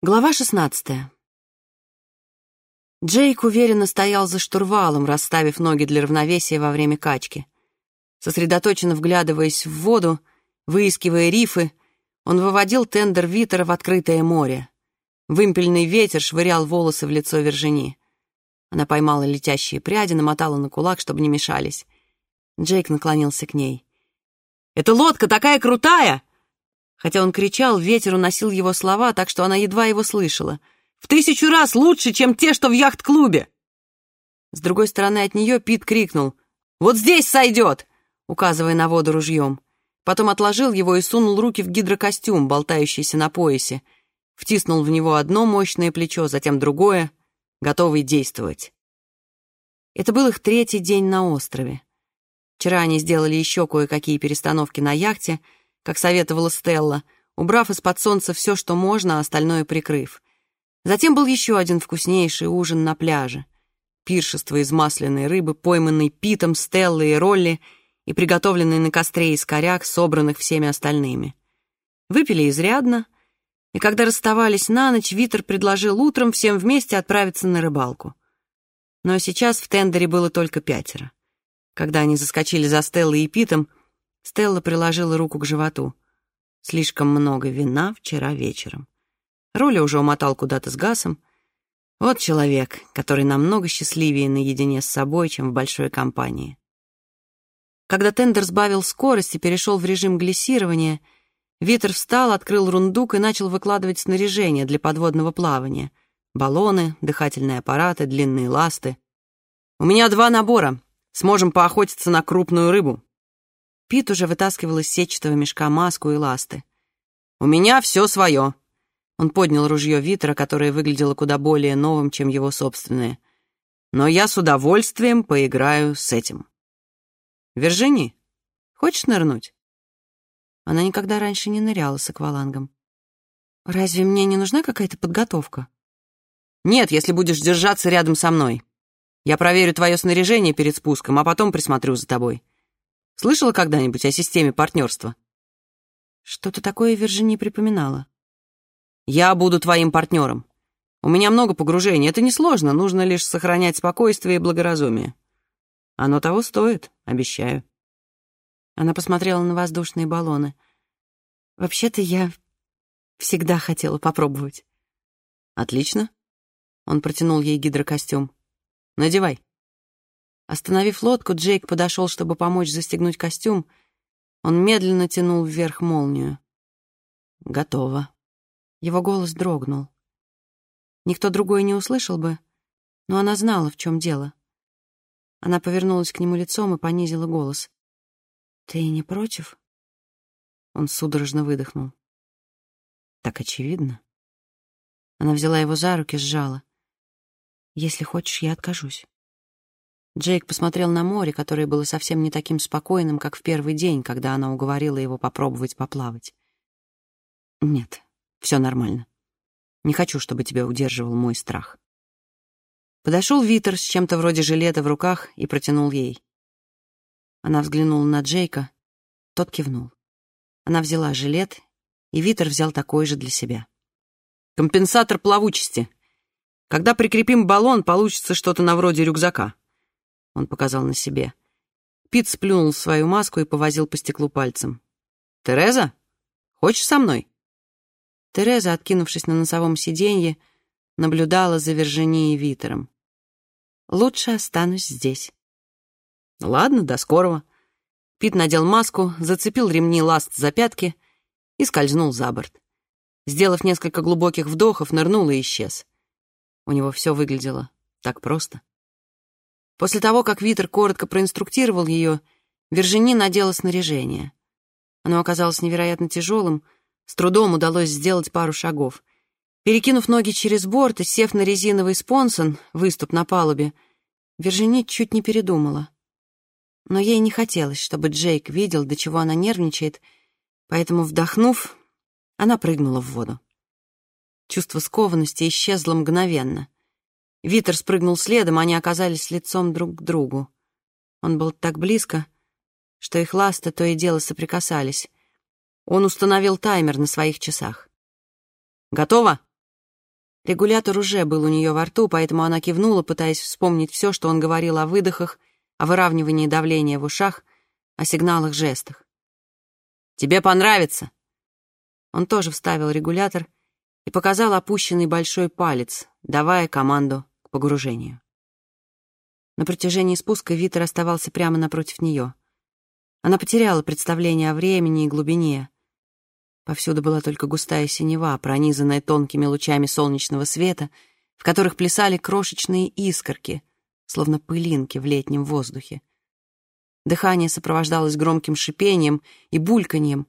Глава шестнадцатая. Джейк уверенно стоял за штурвалом, расставив ноги для равновесия во время качки. Сосредоточенно вглядываясь в воду, выискивая рифы, он выводил тендер Витера в открытое море. Вымпельный ветер швырял волосы в лицо Вержини. Она поймала летящие пряди, намотала на кулак, чтобы не мешались. Джейк наклонился к ней. «Эта лодка такая крутая!» Хотя он кричал, ветер уносил его слова, так что она едва его слышала. «В тысячу раз лучше, чем те, что в яхт-клубе!» С другой стороны от нее Пит крикнул «Вот здесь сойдет!» указывая на воду ружьем. Потом отложил его и сунул руки в гидрокостюм, болтающийся на поясе. Втиснул в него одно мощное плечо, затем другое, готовый действовать. Это был их третий день на острове. Вчера они сделали еще кое-какие перестановки на яхте — как советовала Стелла, убрав из-под солнца все, что можно, а остальное прикрыв. Затем был еще один вкуснейший ужин на пляже. Пиршество из масляной рыбы, пойманной Питом, Стеллой и Ролли и приготовленный на костре из коряк, собранных всеми остальными. Выпили изрядно, и когда расставались на ночь, Витер предложил утром всем вместе отправиться на рыбалку. Но сейчас в тендере было только пятеро. Когда они заскочили за Стеллой и Питом, Стелла приложила руку к животу. Слишком много вина вчера вечером. Роля уже умотал куда-то с Гасом. Вот человек, который намного счастливее наедине с собой, чем в большой компании. Когда тендер сбавил скорость и перешел в режим глиссирования, Витер встал, открыл рундук и начал выкладывать снаряжение для подводного плавания. Баллоны, дыхательные аппараты, длинные ласты. «У меня два набора. Сможем поохотиться на крупную рыбу», Пит уже вытаскивал из сетчатого мешка маску и ласты. «У меня все свое!» Он поднял ружье Витера, которое выглядело куда более новым, чем его собственное. «Но я с удовольствием поиграю с этим». «Вержини, хочешь нырнуть?» Она никогда раньше не ныряла с аквалангом. «Разве мне не нужна какая-то подготовка?» «Нет, если будешь держаться рядом со мной. Я проверю твое снаряжение перед спуском, а потом присмотрю за тобой. Слышала когда-нибудь о системе партнерства? Что-то такое Виржини припоминала. Я буду твоим партнером. У меня много погружений. Это несложно, нужно лишь сохранять спокойствие и благоразумие. Оно того стоит, обещаю. Она посмотрела на воздушные баллоны. Вообще-то я всегда хотела попробовать. Отлично. Он протянул ей гидрокостюм. Надевай. Остановив лодку, Джейк подошел, чтобы помочь застегнуть костюм. Он медленно тянул вверх молнию. «Готово». Его голос дрогнул. Никто другой не услышал бы, но она знала, в чем дело. Она повернулась к нему лицом и понизила голос. «Ты не против?» Он судорожно выдохнул. «Так очевидно». Она взяла его за руки, сжала. «Если хочешь, я откажусь». Джейк посмотрел на море, которое было совсем не таким спокойным, как в первый день, когда она уговорила его попробовать поплавать. «Нет, все нормально. Не хочу, чтобы тебя удерживал мой страх». Подошел Витер с чем-то вроде жилета в руках и протянул ей. Она взглянула на Джейка, тот кивнул. Она взяла жилет, и Витер взял такой же для себя. «Компенсатор плавучести. Когда прикрепим баллон, получится что-то на вроде рюкзака», он показал на себе. Пит сплюнул свою маску и повозил по стеклу пальцем. «Тереза, хочешь со мной?» Тереза, откинувшись на носовом сиденье, наблюдала за Вержини и Витером. «Лучше останусь здесь». «Ладно, до скорого». Пит надел маску, зацепил ремни ласт за пятки и скользнул за борт. Сделав несколько глубоких вдохов, нырнул и исчез. У него все выглядело так просто. После того, как Витер коротко проинструктировал ее, Вержини надела снаряжение. Оно оказалось невероятно тяжелым, с трудом удалось сделать пару шагов. Перекинув ноги через борт и сев на резиновый спонсон, выступ на палубе, Вержини чуть не передумала. Но ей не хотелось, чтобы Джейк видел, до чего она нервничает, поэтому, вдохнув, она прыгнула в воду. Чувство скованности исчезло мгновенно — Витер спрыгнул следом, они оказались лицом друг к другу. Он был так близко, что их ласты то и дело соприкасались. Он установил таймер на своих часах. «Готово?» Регулятор уже был у нее во рту, поэтому она кивнула, пытаясь вспомнить все, что он говорил о выдохах, о выравнивании давления в ушах, о сигналах жестах. «Тебе понравится!» Он тоже вставил регулятор и показал опущенный большой палец, давая команду погружению. На протяжении спуска Витер оставался прямо напротив нее. Она потеряла представление о времени и глубине. Повсюду была только густая синева, пронизанная тонкими лучами солнечного света, в которых плясали крошечные искорки, словно пылинки в летнем воздухе. Дыхание сопровождалось громким шипением и бульканьем.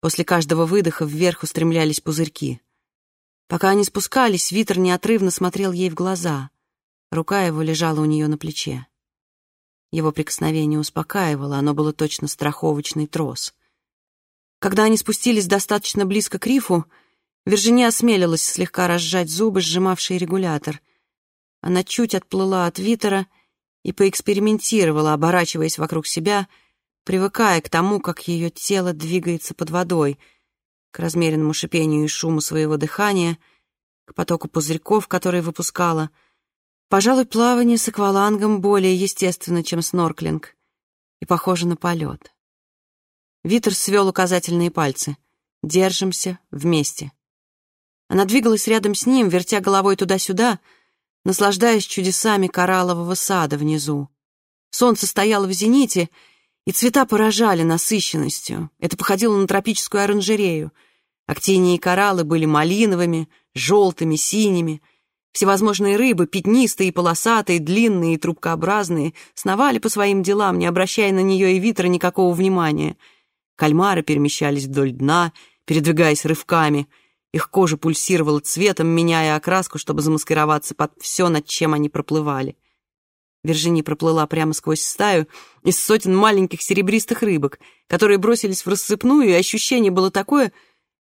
После каждого выдоха вверх устремлялись пузырьки. Пока они спускались, Витер неотрывно смотрел ей в глаза. Рука его лежала у нее на плече. Его прикосновение успокаивало, оно было точно страховочный трос — когда они спустились достаточно близко к рифу, Виржиния осмелилась слегка разжать зубы, сжимавшие регулятор. Она чуть отплыла от Витера и поэкспериментировала, оборачиваясь вокруг себя, привыкая к тому, как ее тело двигается под водой, к размеренному шипению и шуму своего дыхания, к потоку пузырьков, которые выпускала. Пожалуй, плавание с аквалангом более естественно, чем снорклинг, и похоже на полет. Витер свел указательные пальцы. «Держимся вместе». Она двигалась рядом с ним, вертя головой туда-сюда, наслаждаясь чудесами кораллового сада внизу. Солнце стояло в зените, и цвета поражали насыщенностью. Это походило на тропическую оранжерею. Актинии кораллы были малиновыми, желтыми, синими. Всевозможные рыбы, пятнистые, полосатые, длинные и трубкообразные, сновали по своим делам, не обращая на нее и Витра никакого внимания — Кальмары перемещались вдоль дна, передвигаясь рывками. Их кожа пульсировала цветом, меняя окраску, чтобы замаскироваться под все, над чем они проплывали. Вержини проплыла прямо сквозь стаю из сотен маленьких серебристых рыбок, которые бросились в рассыпную, и ощущение было такое,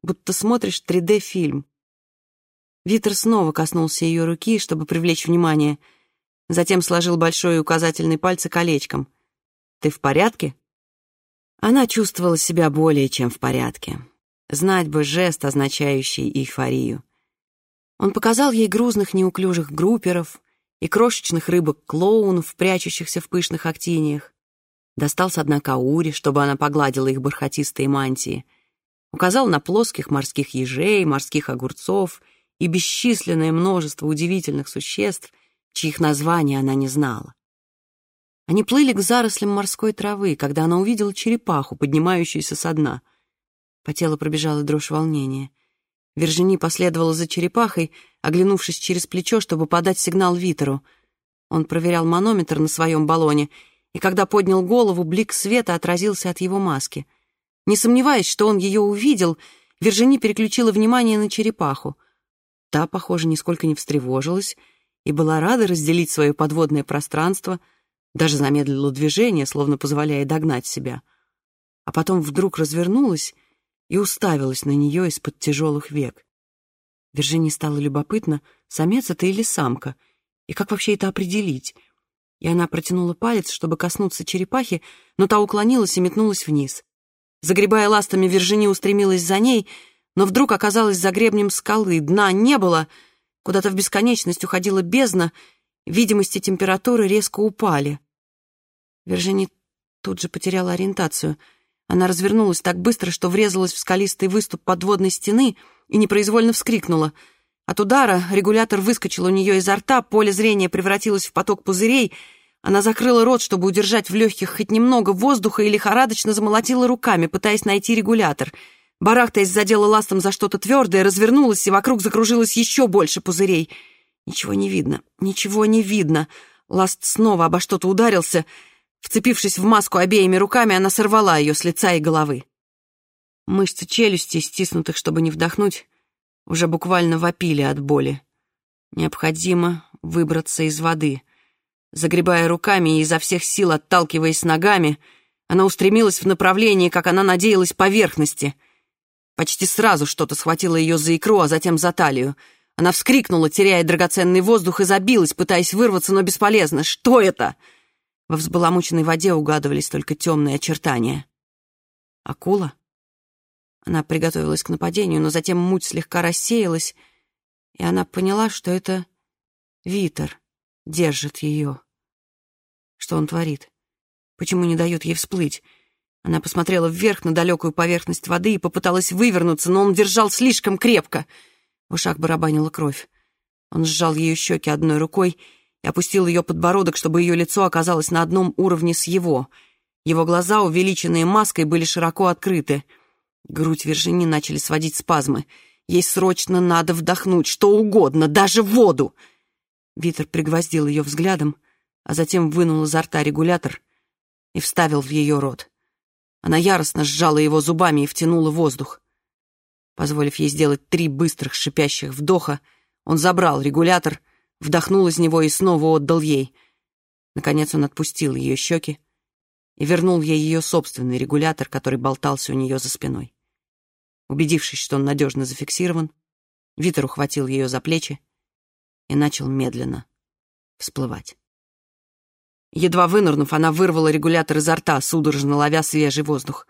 будто смотришь 3D-фильм. Витер снова коснулся ее руки, чтобы привлечь внимание, затем сложил большой и указательный пальцы колечком. «Ты в порядке?» Она чувствовала себя более чем в порядке. Знать бы жест, означающий эйфорию. Он показал ей грузных неуклюжих групперов и крошечных рыбок-клоунов, прячущихся в пышных актиниях. Достал с дна каури, чтобы она погладила их бархатистые мантии. Указал на плоских морских ежей, морских огурцов и бесчисленное множество удивительных существ, чьих названий она не знала. Они плыли к зарослям морской травы, когда она увидела черепаху, поднимающуюся со дна. По телу пробежала дрожь волнения. Вержини последовала за черепахой, оглянувшись через плечо, чтобы подать сигнал Витеру. Он проверял манометр на своем баллоне, и когда поднял голову, блик света отразился от его маски. Не сомневаясь, что он ее увидел, Вержини переключила внимание на черепаху. Та, похоже, нисколько не встревожилась и была рада разделить свое подводное пространство — даже замедлила движение, словно позволяя догнать себя. А потом вдруг развернулась и уставилась на нее из-под тяжелых век. Виржине стало любопытно, самец это или самка, и как вообще это определить. И она протянула палец, чтобы коснуться черепахи, но та уклонилась и метнулась вниз. Загребая ластами, Виржини устремилась за ней, но вдруг оказалась за гребнем скалы. Дна не было, куда-то в бесконечность уходила бездна, видимости температуры резко упали. Вержини тут же потеряла ориентацию. Она развернулась так быстро, что врезалась в скалистый выступ подводной стены и непроизвольно вскрикнула. От удара регулятор выскочил у нее изо рта, поле зрения превратилось в поток пузырей. Она закрыла рот, чтобы удержать в легких хоть немного воздуха и лихорадочно замолотила руками, пытаясь найти регулятор. Барахтаясь задела ластом за что-то твердое, развернулась, и вокруг закружилось еще больше пузырей. Ничего не видно, ничего не видно. Ласт снова обо что-то ударился — Вцепившись в маску обеими руками, она сорвала ее с лица и головы. Мышцы челюсти, стиснутых, чтобы не вдохнуть, уже буквально вопили от боли. Необходимо выбраться из воды. Загребая руками и изо всех сил отталкиваясь ногами, она устремилась в направлении, как она надеялась, поверхности. Почти сразу что-то схватило ее за икру, а затем за талию. Она вскрикнула, теряя драгоценный воздух, и забилась, пытаясь вырваться, но бесполезно. «Что это?» Во взбаламученной воде угадывались только темные очертания. Акула? Она приготовилась к нападению, но затем муть слегка рассеялась, И она поняла, что это Витер держит ее. Что он творит? Почему не дает ей всплыть? Она посмотрела вверх на далекую поверхность воды и попыталась вывернуться, но он держал слишком крепко. В ушах барабанила кровь. Он сжал ее щеки одной рукой и опустил ее подбородок, чтобы ее лицо оказалось на одном уровне с его. Его глаза, увеличенные маской, были широко открыты. Грудь Вержини начали сводить спазмы. Ей срочно надо вдохнуть, что угодно, даже воду. Витер пригвоздил ее взглядом, а затем вынул изо рта регулятор и вставил в ее рот. Она яростно сжала его зубами и втянула воздух. Позволив ей сделать три быстрых шипящих вдоха, он забрал регулятор, вдохнул из него и снова отдал ей. Наконец он отпустил ее щеки и вернул ей ее собственный регулятор, который болтался у нее за спиной. Убедившись, что он надежно зафиксирован, Витер ухватил ее за плечи и начал медленно всплывать. Едва вынырнув, она вырвала регулятор изо рта, судорожно ловя свежий воздух.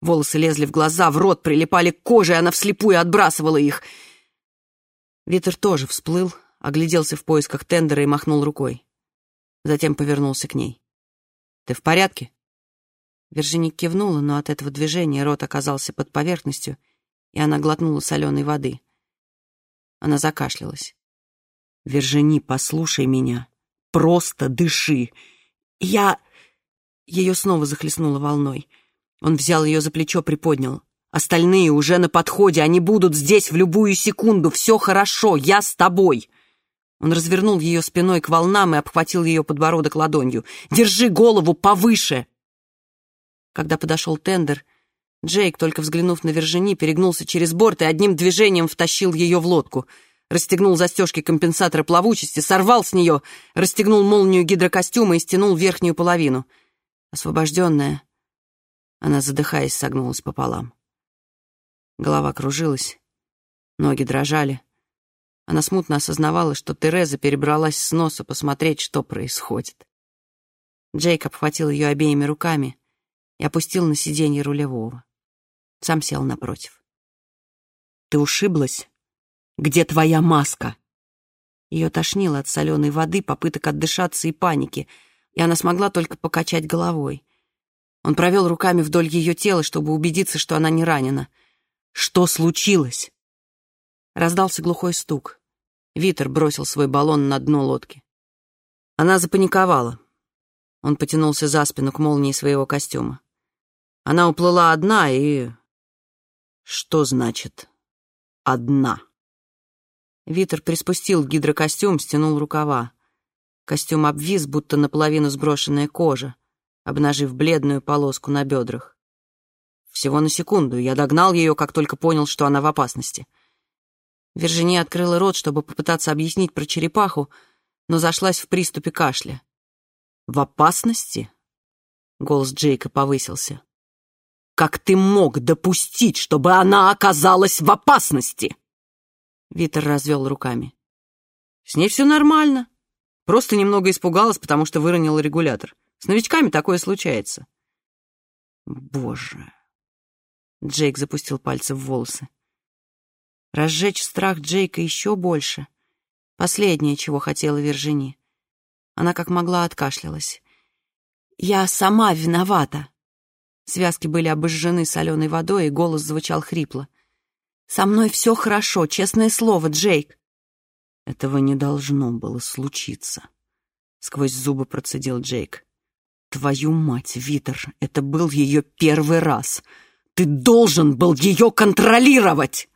Волосы лезли в глаза, в рот прилипали к коже, и она вслепую отбрасывала их. Витер тоже всплыл, огляделся в поисках тендера и махнул рукой. Затем повернулся к ней. «Ты в порядке?» Вержиник кивнула, но от этого движения рот оказался под поверхностью, и она глотнула соленой воды. Она закашлялась. «Вержини, послушай меня. Просто дыши. Я...» Ее снова захлестнуло волной. Он взял ее за плечо, приподнял. «Остальные уже на подходе, они будут здесь в любую секунду. Все хорошо, я с тобой!» Он развернул ее спиной к волнам и обхватил ее подбородок ладонью. «Держи голову повыше!» Когда подошел тендер, Джейк, только взглянув на Вержини, перегнулся через борт и одним движением втащил ее в лодку. Расстегнул застежки компенсатора плавучести, сорвал с нее, расстегнул молнию гидрокостюма и стянул верхнюю половину. Освобожденная, она, задыхаясь, согнулась пополам. Голова кружилась, ноги дрожали. Она смутно осознавала, что Тереза перебралась с носа посмотреть, что происходит. Джейк обхватил ее обеими руками и опустил на сиденье рулевого. Сам сел напротив. «Ты ушиблась? Где твоя маска?» Ее тошнило от соленой воды, попыток отдышаться и паники, и она смогла только покачать головой. Он провел руками вдоль ее тела, чтобы убедиться, что она не ранена. «Что случилось?» Раздался глухой стук. Витер бросил свой баллон на дно лодки. Она запаниковала. Он потянулся за спину к молнии своего костюма. Она уплыла одна и... Что значит «одна»? Витер приспустил гидрокостюм, стянул рукава. Костюм обвис, будто наполовину сброшенная кожа, обнажив бледную полоску на бедрах. Всего на секунду. Я догнал ее, как только понял, что она в опасности — Виржиния открыла рот, чтобы попытаться объяснить про черепаху, но зашлась в приступе кашля. «В опасности?» — голос Джейка повысился. «Как ты мог допустить, чтобы она оказалась в опасности?» Витер развел руками. «С ней все нормально. Просто немного испугалась, потому что выронила регулятор. С новичками такое случается». «Боже!» Джейк запустил пальцы в волосы. Разжечь страх Джейка еще больше. Последнее, чего хотела Вержини. Она как могла откашлялась. «Я сама виновата!» Связки были обожжены соленой водой, и голос звучал хрипло. «Со мной все хорошо, честное слово, Джейк!» «Этого не должно было случиться», — сквозь зубы процедил Джейк. «Твою мать, Витер, это был ее первый раз! Ты должен был ее контролировать!»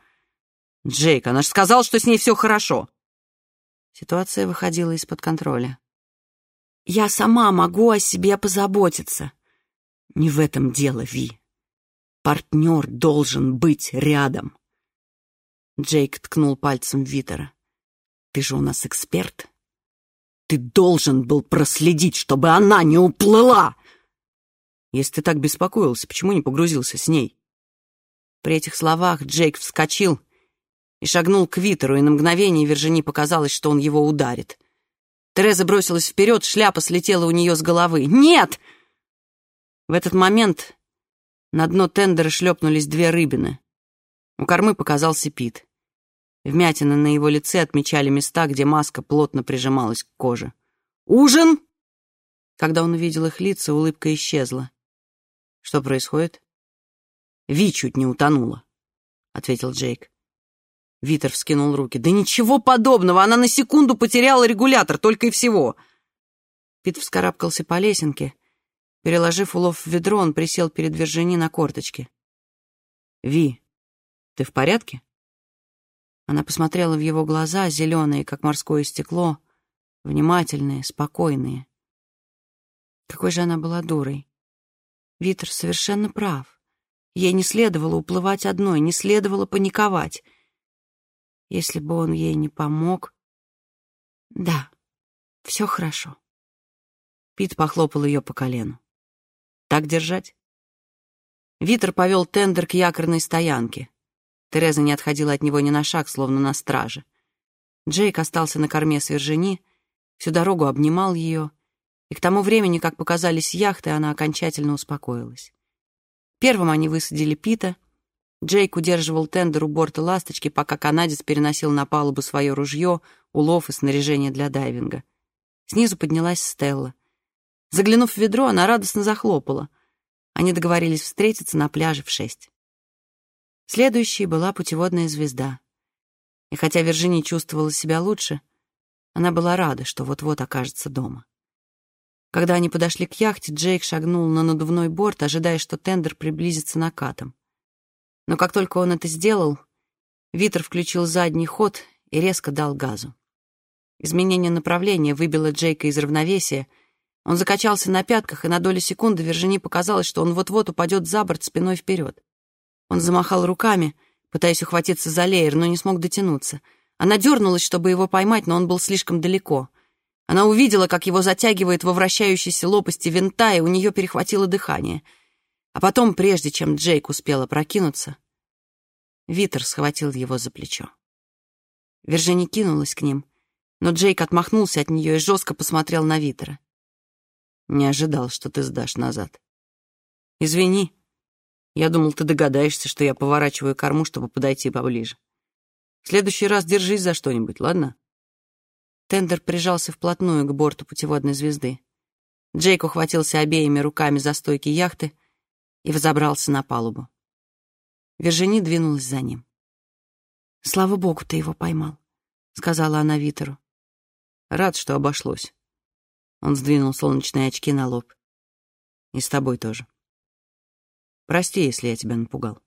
«Джейк, она же сказала, что с ней все хорошо!» Ситуация выходила из-под контроля. «Я сама могу о себе позаботиться». «Не в этом дело, Ви. Партнер должен быть рядом». Джейк ткнул пальцем Витера. «Ты же у нас эксперт. Ты должен был проследить, чтобы она не уплыла!» «Если ты так беспокоился, почему не погрузился с ней?» При этих словах Джейк вскочил и шагнул к Витеру, и на мгновение Вержини показалось, что он его ударит. Тереза бросилась вперед, шляпа слетела у нее с головы. «Нет!» В этот момент на дно тендера шлепнулись две рыбины. У кормы показался Пит. Вмятины на его лице отмечали места, где маска плотно прижималась к коже. «Ужин!» Когда он увидел их лица, улыбка исчезла. «Что происходит?» «Ви чуть не утонула», — ответил Джейк. Витер вскинул руки. «Да ничего подобного! Она на секунду потеряла регулятор, только и всего!» Пит вскарабкался по лесенке. Переложив улов в ведро, он присел перед Вержини на корточки. «Ви, ты в порядке?» Она посмотрела в его глаза, зеленые, как морское стекло, внимательные, спокойные. Какой же она была дурой. Витер совершенно прав. Ей не следовало уплывать одной, не следовало паниковать. Если бы он ей не помог... Да, все хорошо. Пит похлопал ее по колену. Так держать? Витер повел тендер к якорной стоянке. Тереза не отходила от него ни на шаг, словно на страже. Джейк остался на корме с Вержини, всю дорогу обнимал ее, и к тому времени, как показались яхты, она окончательно успокоилась. Первым они высадили Пита. Джейк удерживал тендер у борта «Ласточки», пока канадец переносил на палубу свое ружье, улов и снаряжение для дайвинга. Снизу поднялась Стелла. Заглянув в ведро, она радостно захлопала. Они договорились встретиться на пляже в шесть. Следующей была путеводная звезда. И хотя Виржини чувствовала себя лучше, она была рада, что вот-вот окажется дома. Когда они подошли к яхте, Джейк шагнул на надувной борт, ожидая, что тендер приблизится накатом. Но как только он это сделал, Витер включил задний ход и резко дал газу. Изменение направления выбило Джейка из равновесия. Он закачался на пятках, и на долю секунды Вержини показалось, что он вот-вот упадет за борт спиной вперед. Он замахал руками, пытаясь ухватиться за леер, но не смог дотянуться. Она дернулась, чтобы его поймать, но он был слишком далеко. Она увидела, как его затягивает во вращающейся лопасти винта, и у нее перехватило дыхание. А потом, прежде чем Джейк успел опрокинуться, Витер схватил его за плечо. Вержини кинулась к ним, но Джейк отмахнулся от нее и жестко посмотрел на Витера. «Не ожидал, что ты сдашь назад. Извини», я думал, ты догадаешься, что я поворачиваю корму, чтобы подойти поближе. В следующий раз держись за что-нибудь, ладно?» Тендер прижался вплотную к борту путеводной звезды. Джейк ухватился обеими руками за стойки яхты и взобрался на палубу. Вержини двинулась за ним. «Слава богу, ты его поймал», — сказала она Витеру. «Рад, что обошлось». Он сдвинул солнечные очки на лоб. «И с тобой тоже». Прости, если я тебя напугал.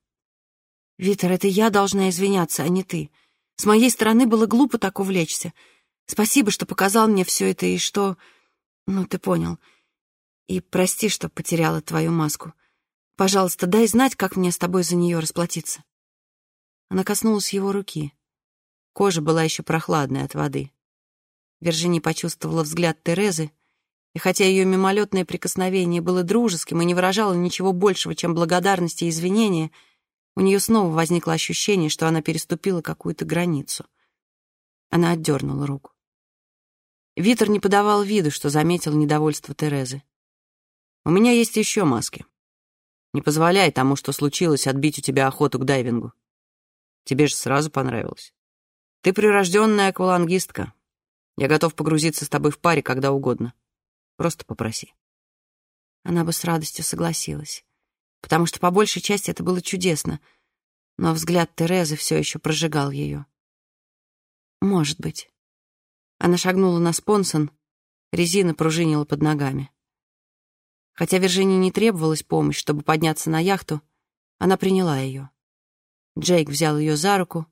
Витер, это я должна извиняться, а не ты. С моей стороны было глупо так увлечься. Спасибо, что показал мне все это и что... Ну, ты понял. И прости, что потеряла твою маску. Пожалуйста, дай знать, как мне с тобой за нее расплатиться. Она коснулась его руки. Кожа была еще прохладной от воды. Вержини почувствовала взгляд Терезы, и хотя ее мимолетное прикосновение было дружеским и не выражало ничего большего, чем благодарность и извинения, у нее снова возникло ощущение, что она переступила какую-то границу. Она отдернула руку. Витер не подавал виду, что заметил недовольство Терезы. «У меня есть еще маски. Не позволяй тому, что случилось, отбить у тебя охоту к дайвингу. Тебе же сразу понравилось. Ты прирожденная аквалангистка. Я готов погрузиться с тобой в паре когда угодно. Просто попроси. Она бы с радостью согласилась, потому что по большей части это было чудесно, но взгляд Терезы все еще прожигал ее. Может быть. Она шагнула на спонсон, резина пружинила под ногами. Хотя Виржинии не требовалась помощь, чтобы подняться на яхту, она приняла ее. Джейк взял ее за руку,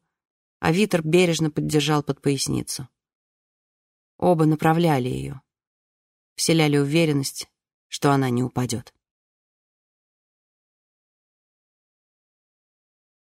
а Витер бережно поддержал под поясницу. Оба направляли ее вселяли уверенность, что она не упадет.